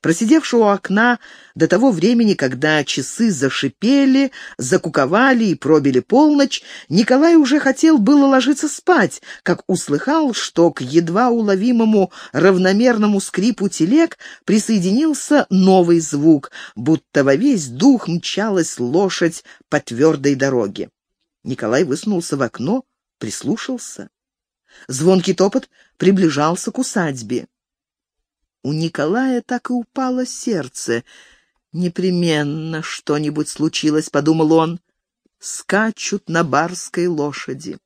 Просидевший у окна до того времени, когда часы зашипели, закуковали и пробили полночь, Николай уже хотел было ложиться спать, как услыхал, что к едва уловимому равномерному скрипу телег присоединился новый звук, будто во весь дух мчалась лошадь по твердой дороге. Николай высунулся в окно, прислушался. Звонкий топот приближался к усадьбе. У Николая так и упало сердце. «Непременно что-нибудь случилось», — подумал он. «Скачут на барской лошади».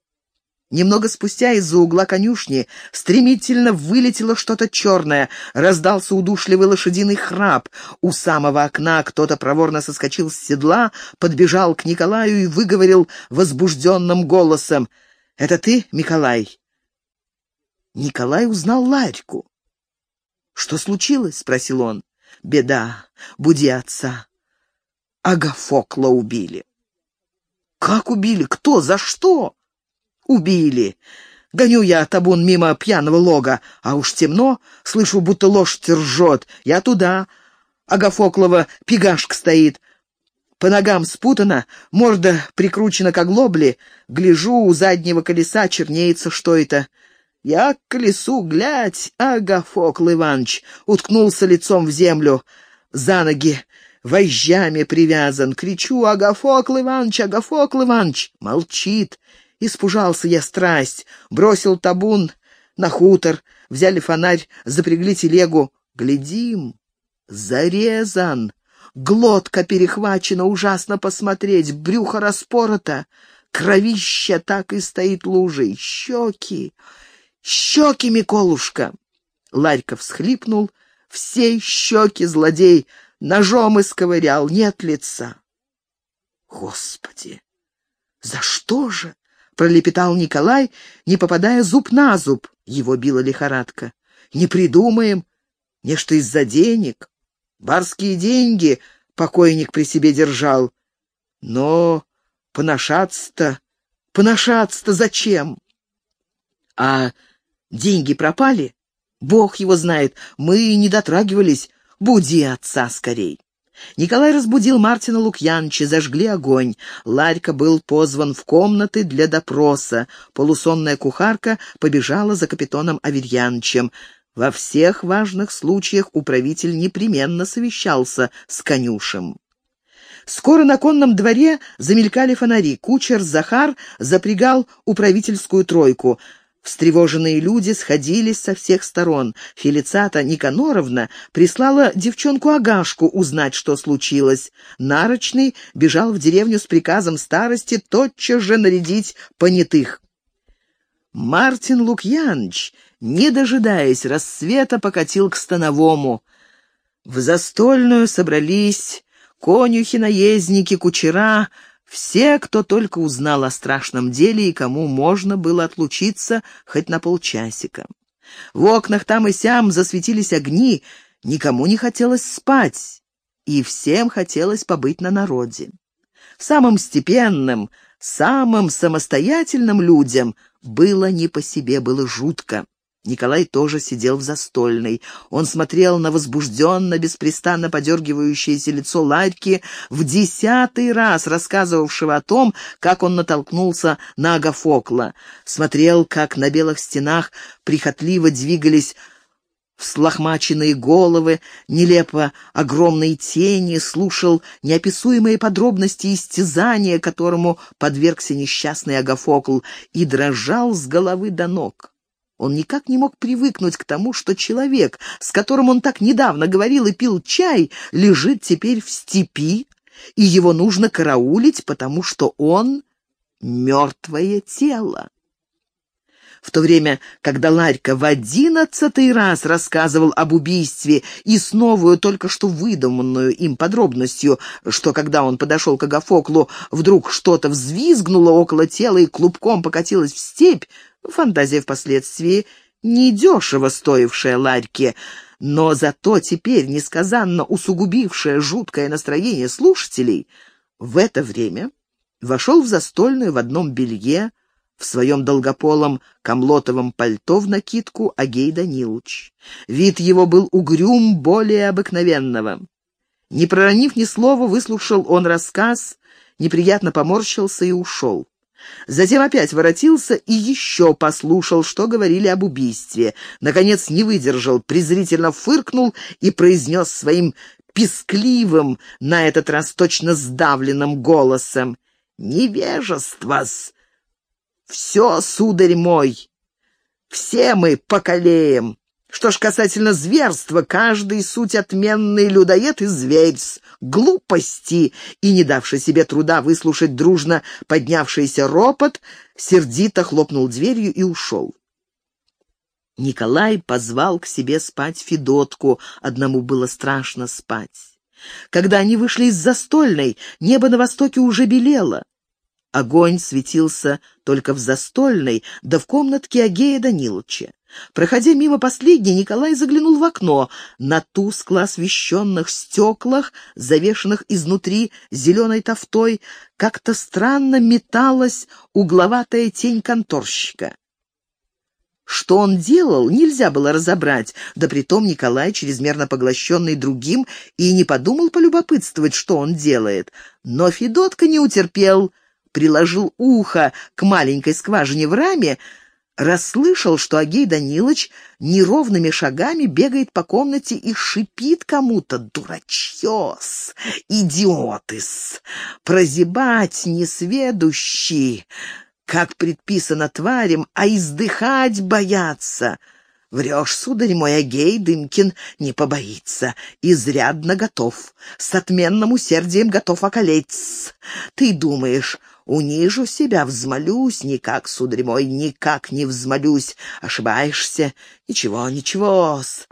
Немного спустя из-за угла конюшни стремительно вылетело что-то черное, раздался удушливый лошадиный храп. У самого окна кто-то проворно соскочил с седла, подбежал к Николаю и выговорил возбужденным голосом. «Это ты, Николай?» Николай узнал Ларьку. «Что случилось?» — спросил он. «Беда. Буди отца. Агафокла убили». «Как убили? Кто? За что?» «Убили. Гоню я табун мимо пьяного лога, а уж темно, слышу, будто лошадь ржет. Я туда. Агафоклова пигашка стоит». По ногам спутана, морда прикручена к оглобле. Гляжу, у заднего колеса чернеется что это. Я к колесу, глядь, Агафокл Иванович уткнулся лицом в землю, за ноги вожжами привязан. Кричу, Агафокл Иванович, Агафокл Иванович! Молчит. Испужался я страсть, бросил табун на хутор, взяли фонарь, запрягли телегу. Глядим, зарезан. Глотка перехвачена, ужасно посмотреть, брюхо распорото, кровища так и стоит лужей, щеки, щеки, Миколушка!» Ларька всхлипнул, все щеки злодей ножом исковырял, нет лица. «Господи! За что же?» — пролепетал Николай, не попадая зуб на зуб. Его била лихорадка. «Не придумаем. Нечто из-за денег. Барские деньги покойник при себе держал. Но поношаться-то... Поношаться-то зачем? А Деньги пропали? Бог его знает, мы не дотрагивались. Буди отца скорей. Николай разбудил Мартина Лукьянча, зажгли огонь. Ларька был позван в комнаты для допроса. Полусонная кухарка побежала за капитаном Аверьянчем. Во всех важных случаях управитель непременно совещался с конюшем. Скоро на конном дворе замелькали фонари. Кучер Захар запрягал управительскую тройку — Встревоженные люди сходились со всех сторон. Фелицата Никаноровна прислала девчонку Агашку узнать, что случилось. Нарочный бежал в деревню с приказом старости тотчас же нарядить понятых. Мартин Лукьяныч, не дожидаясь рассвета, покатил к Становому. В застольную собрались конюхи-наездники, кучера, все, кто только узнал о страшном деле и кому можно было отлучиться хоть на полчасика. В окнах там и сям засветились огни, никому не хотелось спать, и всем хотелось побыть на народе. Самым степенным, самым самостоятельным людям было не по себе, было жутко. Николай тоже сидел в застольной. Он смотрел на возбужденно, беспрестанно подергивающееся лицо Ларьки, в десятый раз рассказывавшего о том, как он натолкнулся на Агафокла. Смотрел, как на белых стенах прихотливо двигались взлохмаченные головы, нелепо огромные тени, слушал неописуемые подробности истязания, которому подвергся несчастный Агафокл, и дрожал с головы до ног. Он никак не мог привыкнуть к тому, что человек, с которым он так недавно говорил и пил чай, лежит теперь в степи, и его нужно караулить, потому что он — мертвое тело. В то время, когда Ларька в одиннадцатый раз рассказывал об убийстве и с новую, только что выдуманную им подробностью, что когда он подошел к Агафоклу, вдруг что-то взвизгнуло около тела и клубком покатилось в степь, Фантазия впоследствии недешево стоившая Ларьке, но зато теперь несказанно усугубившая жуткое настроение слушателей, в это время вошел в застольную в одном белье, в своем долгополом комлотовом пальто в накидку Агей Данилович. Вид его был угрюм более обыкновенного. Не проронив ни слова, выслушал он рассказ, неприятно поморщился и ушел. Затем опять воротился и еще послушал, что говорили об убийстве. Наконец не выдержал, презрительно фыркнул и произнес своим пискливым, на этот раз точно сдавленным голосом. «Невежество-с! Все, сударь мой, все мы поколеем. Что ж касательно зверства, каждый суть отменный людоед и зверь с глупости, и, не давший себе труда выслушать дружно поднявшийся ропот, сердито хлопнул дверью и ушел. Николай позвал к себе спать Федотку, одному было страшно спать. Когда они вышли из застольной, небо на востоке уже белело. Огонь светился только в застольной, да в комнатке Агея Даниловича. Проходя мимо последней, Николай заглянул в окно. На тускло освещенных стеклах, завешенных изнутри зеленой тофтой, как-то странно металась угловатая тень конторщика. Что он делал, нельзя было разобрать, да притом Николай, чрезмерно поглощенный другим, и не подумал полюбопытствовать, что он делает. Но Федотка не утерпел — приложил ухо к маленькой скважине в раме, расслышал, что Агей Данилович неровными шагами бегает по комнате и шипит кому-то «Дурачьес! Идиотыс! Прозябать несведущий! Как предписано тварям, а издыхать боятся!» Врешь, сударь мой, Агей Дымкин не побоится. Изрядно готов. С отменным усердием готов околеть. Ты думаешь, унижу себя, взмолюсь, никак, сударь мой, никак не взмолюсь. Ошибаешься? Ничего, ничего-с.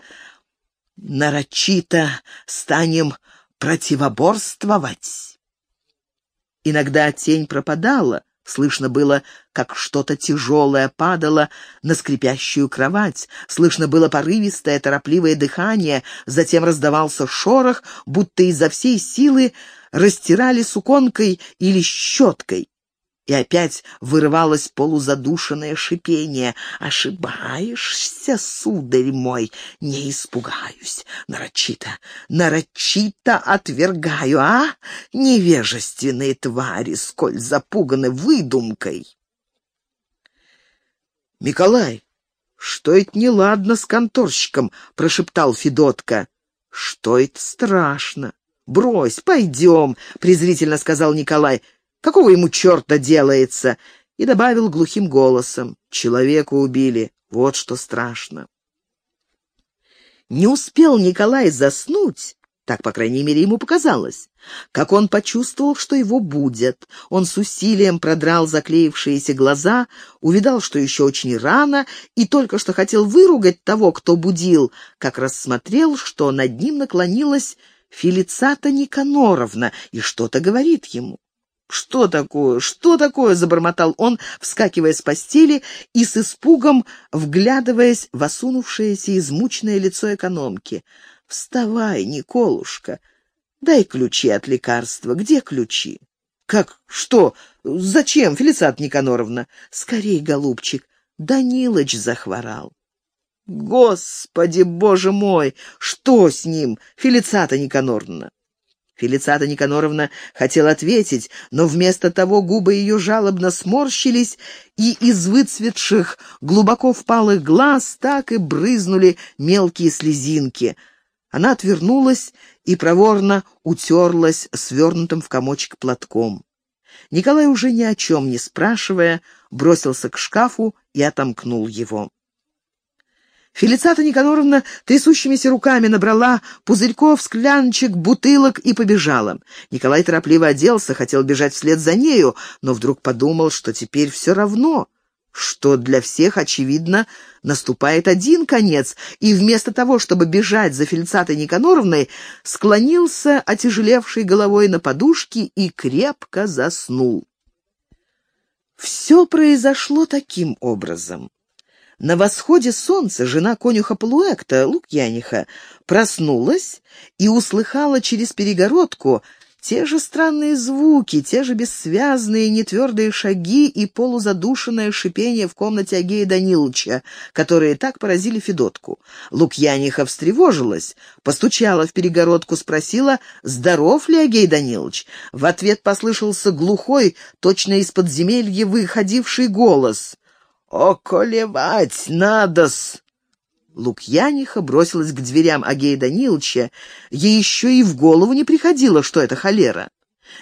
Нарочито станем противоборствовать. Иногда тень пропадала, Слышно было, как что-то тяжелое падало на скрипящую кровать. Слышно было порывистое, торопливое дыхание. Затем раздавался шорох, будто изо всей силы растирали суконкой или щеткой и опять вырывалось полузадушенное шипение. «Ошибаешься, сударь мой, не испугаюсь. Нарочито, нарочито отвергаю, а? Невежественные твари, сколь запуганы выдумкой!» «Миколай, что это неладно с конторщиком?» — прошептал Федотка. «Что это страшно?» «Брось, пойдем», — презрительно сказал Николай. Какого ему черта делается?» И добавил глухим голосом. «Человека убили. Вот что страшно». Не успел Николай заснуть, так, по крайней мере, ему показалось. Как он почувствовал, что его будет. Он с усилием продрал заклеившиеся глаза, увидал, что еще очень рано, и только что хотел выругать того, кто будил, как рассмотрел, что над ним наклонилась Фелицата Никаноровна и что-то говорит ему. «Что такое? Что такое?» — забормотал он, вскакивая с постели и с испугом вглядываясь в осунувшееся измученное лицо экономки. «Вставай, Николушка! Дай ключи от лекарства. Где ключи?» «Как? Что? Зачем, Фелисат Никаноровна?» «Скорей, голубчик, Данилыч захворал». «Господи, боже мой! Что с ним, Фелицата Никаноровна?» Фелицата Никаноровна хотела ответить, но вместо того губы ее жалобно сморщились, и из выцветших, глубоко впалых глаз так и брызнули мелкие слезинки. Она отвернулась и проворно утерлась свернутым в комочек платком. Николай, уже ни о чем не спрашивая, бросился к шкафу и отомкнул его. Фелицата Никаноровна трясущимися руками набрала пузырьков, скляночек, бутылок и побежала. Николай торопливо оделся, хотел бежать вслед за нею, но вдруг подумал, что теперь все равно, что для всех, очевидно, наступает один конец, и вместо того, чтобы бежать за Фелицатой Никаноровной, склонился, отяжелевшей головой на подушке, и крепко заснул. Все произошло таким образом. На восходе солнца жена конюха Полуэкта, Лукьяниха, проснулась и услыхала через перегородку, Те же странные звуки, те же бессвязные, нетвердые шаги и полузадушенное шипение в комнате Агея Даниловича, которые так поразили Федотку. Лукьяниха встревожилась, постучала в перегородку, спросила, здоров ли Агей Данилович. В ответ послышался глухой, точно из подземелья выходивший голос. «Околевать надо-с!» Лукьяниха бросилась к дверям Агея Даниловича. Ей еще и в голову не приходило, что это холера.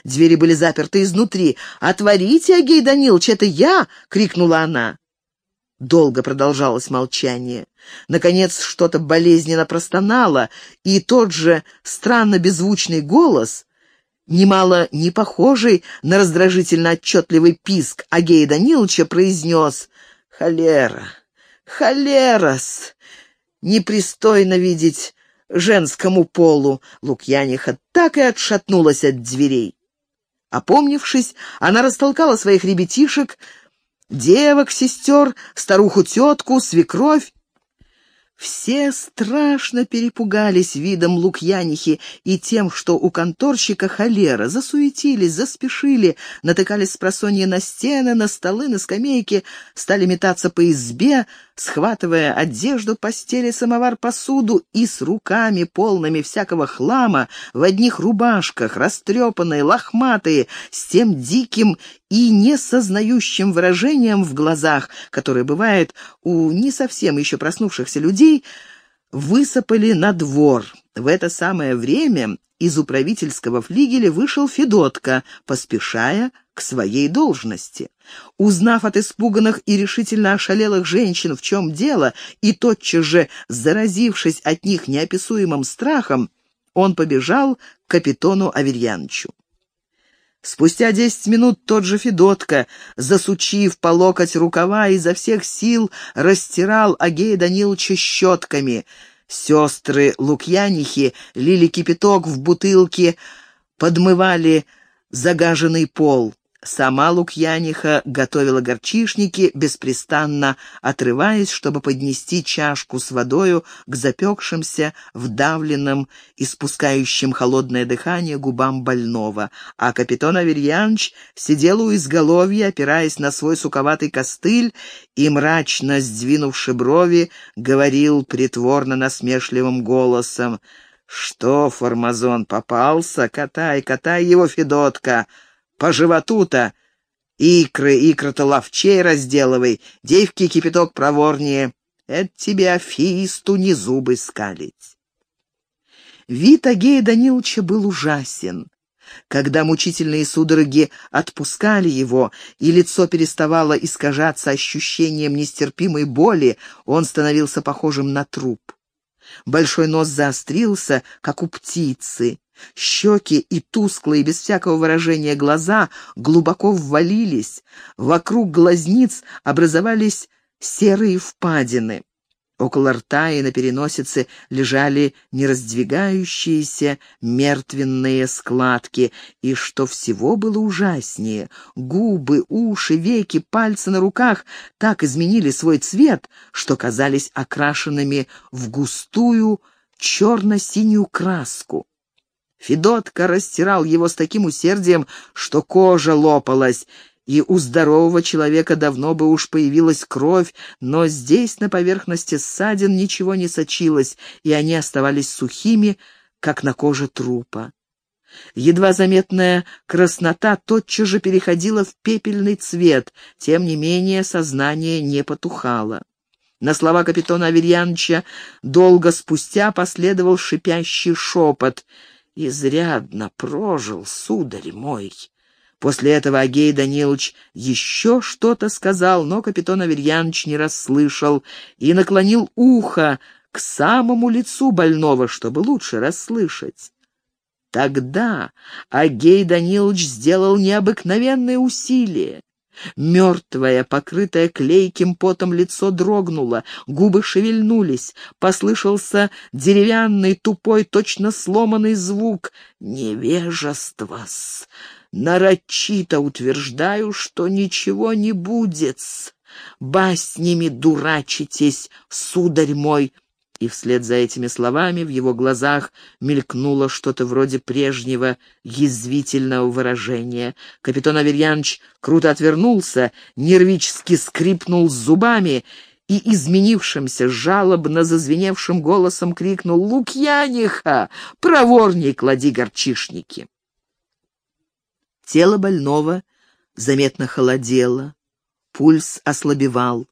Двери были заперты изнутри. «Отворите, Агей Данилович, это я!» — крикнула она. Долго продолжалось молчание. Наконец что-то болезненно простонало, и тот же странно беззвучный голос, немало не похожий на раздражительно отчетливый писк Агея Даниловича, произнес «Холера! Холерас! Непристойно видеть женскому полу!» Лукьяниха так и отшатнулась от дверей. Опомнившись, она растолкала своих ребятишек, девок, сестер, старуху-тетку, свекровь все страшно перепугались видом Лукьянихи и тем, что у конторщика холера, засуетились, заспешили, натыкались с просонья на стены, на столы, на скамейки, стали метаться по избе, схватывая одежду, постели, самовар, посуду и с руками, полными всякого хлама, в одних рубашках, растрепанные, лохматые, с тем диким и несознающим выражением в глазах, которое бывает у не совсем еще проснувшихся людей, высыпали на двор. В это самое время из управительского флигеля вышел Федотка, поспешая к своей должности. Узнав от испуганных и решительно ошалелых женщин, в чем дело, и тотчас же заразившись от них неописуемым страхом, он побежал к капитону Аверьяновичу. Спустя десять минут тот же Федотка, засучив по локоть рукава, изо всех сил растирал Агея Даниловича щетками. Сестры Лукьянихи лили кипяток в бутылке, подмывали загаженный пол. Сама Лукьяниха готовила горчишники, беспрестанно отрываясь, чтобы поднести чашку с водою к запекшимся, вдавленным, испускающим холодное дыхание губам больного, а капитан Аверьянович сидел у изголовья, опираясь на свой суковатый костыль и, мрачно сдвинувши брови, говорил притворно-насмешливым голосом «Что, Формазон, попался? Катай, катай его, Федотка!» По животу-то икры, икры-то ловчей разделывай, девки кипяток проворнее. Это тебе, афисту, не зубы скалить. Вид Агея Даниловича был ужасен. Когда мучительные судороги отпускали его, и лицо переставало искажаться ощущением нестерпимой боли, он становился похожим на труп. Большой нос заострился, как у птицы. Щеки и тусклые, без всякого выражения глаза глубоко ввалились. Вокруг глазниц образовались серые впадины. Около рта и на переносице лежали нераздвигающиеся мертвенные складки, и, что всего было ужаснее, губы, уши, веки, пальцы на руках так изменили свой цвет, что казались окрашенными в густую черно-синюю краску. Федотка растирал его с таким усердием, что кожа лопалась, и у здорового человека давно бы уж появилась кровь, но здесь на поверхности ссадин ничего не сочилось, и они оставались сухими, как на коже трупа. Едва заметная краснота тотчас же переходила в пепельный цвет, тем не менее сознание не потухало. На слова капитана Аверьяновича долго спустя последовал шипящий шепот — изрядно прожил, сударь мой». После этого Агей Данилович еще что-то сказал, но капитан Аверьянович не расслышал и наклонил ухо к самому лицу больного, чтобы лучше расслышать. Тогда Агей Данилович сделал необыкновенное усилие. Мертвое, покрытое клейким потом лицо дрогнуло, губы шевельнулись, послышался деревянный, тупой, точно сломанный звук. «Невежество-с! Нарочито утверждаю, что ничего не будет-с! Баснями дурачитесь, сударь мой!» И вслед за этими словами в его глазах мелькнуло что-то вроде прежнего язвительного выражения. Капитан Аверьянович круто отвернулся, нервически скрипнул зубами и изменившимся, жалобно зазвеневшим голосом крикнул «Лукьяниха! Проворней клади горчишники!» Тело больного заметно холодело, пульс ослабевал.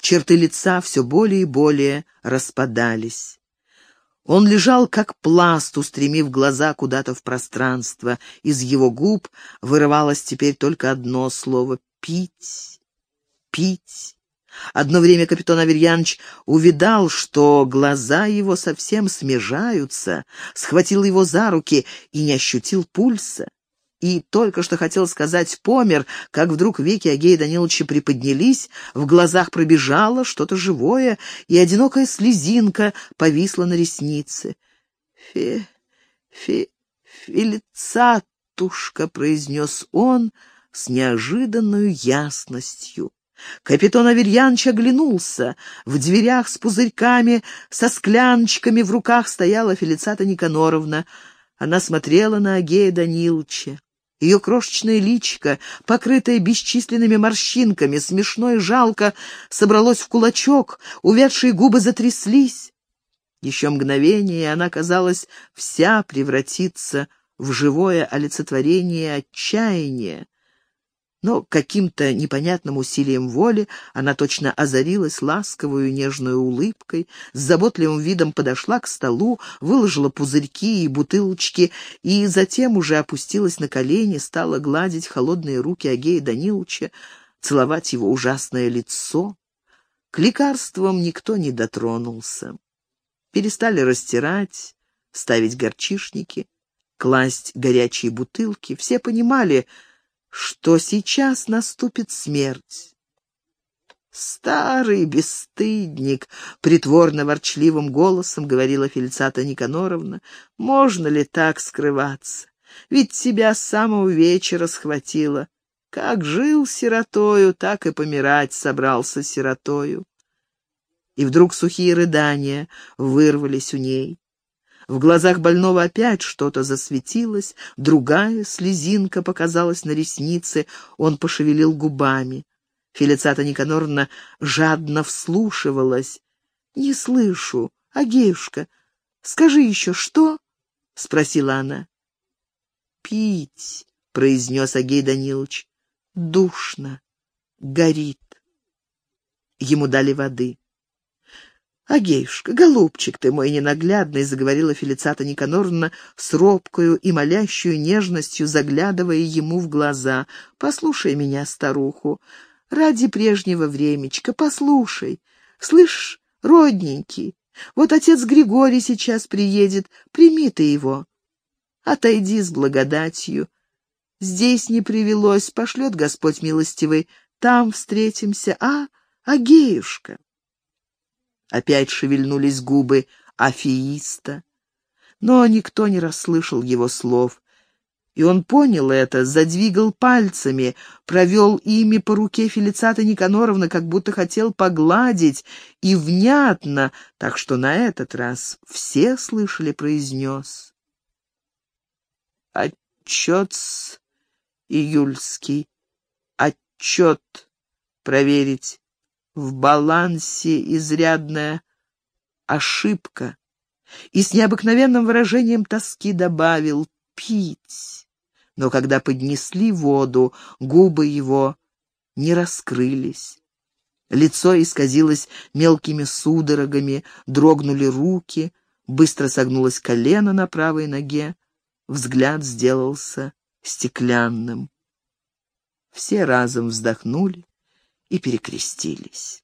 Черты лица все более и более распадались. Он лежал как пласт, устремив глаза куда-то в пространство. Из его губ вырывалось теперь только одно слово — «пить, пить». Одно время капитан Аверьянович увидал, что глаза его совсем смежаются, схватил его за руки и не ощутил пульса и только что хотел сказать «помер», как вдруг веки Агея Даниловича приподнялись, в глазах пробежало что-то живое, и одинокая слезинка повисла на реснице. «Фе... фе... филицатушка», — произнес он с неожиданной ясностью. Капитан Аверьянович оглянулся. В дверях с пузырьками, со скляночками в руках стояла Фелицата Никаноровна. Она смотрела на Агея Даниловича. Ее крошечное личико, покрытое бесчисленными морщинками, смешно и жалко, собралось в кулачок, увядшие губы затряслись. Еще мгновение, и она, казалось, вся превратится в живое олицетворение отчаяния но каким-то непонятным усилием воли она точно озарилась ласковую нежную улыбкой, с заботливым видом подошла к столу, выложила пузырьки и бутылочки, и затем уже опустилась на колени, стала гладить холодные руки Агея Даниловича, целовать его ужасное лицо. К лекарствам никто не дотронулся. Перестали растирать, ставить горчишники, класть горячие бутылки. Все понимали, что сейчас наступит смерть. «Старый бесстыдник!» — притворно-ворчливым голосом говорила Фельцата Никаноровна. «Можно ли так скрываться? Ведь тебя с самого вечера схватило. Как жил сиротою, так и помирать собрался сиротою». И вдруг сухие рыдания вырвались у ней. В глазах больного опять что-то засветилось, другая слезинка показалась на реснице, он пошевелил губами. Фелицата Никаноровна жадно вслушивалась. «Не слышу. Агеюшка, скажи еще, что?» — спросила она. «Пить», — произнес Агей Данилович. «Душно. Горит». Ему дали воды. «Агеюшка, голубчик ты мой ненаглядный», — заговорила Фелицата Никаноровна с робкою и молящую нежностью, заглядывая ему в глаза. «Послушай меня, старуху, ради прежнего времечка, послушай. Слышь, родненький, вот отец Григорий сейчас приедет, прими ты его. Отойди с благодатью. Здесь не привелось, пошлет Господь милостивый, там встретимся, а, Агеюшка?» Опять шевельнулись губы афеиста. Но никто не расслышал его слов. И он понял это, задвигал пальцами, провел ими по руке Фелицата Никаноровны, как будто хотел погладить, и внятно, так что на этот раз все слышали, произнес. Отчет июльский, отчет проверить в балансе изрядная ошибка, и с необыкновенным выражением тоски добавил «пить». Но когда поднесли воду, губы его не раскрылись. Лицо исказилось мелкими судорогами, дрогнули руки, быстро согнулось колено на правой ноге, взгляд сделался стеклянным. Все разом вздохнули и перекрестились.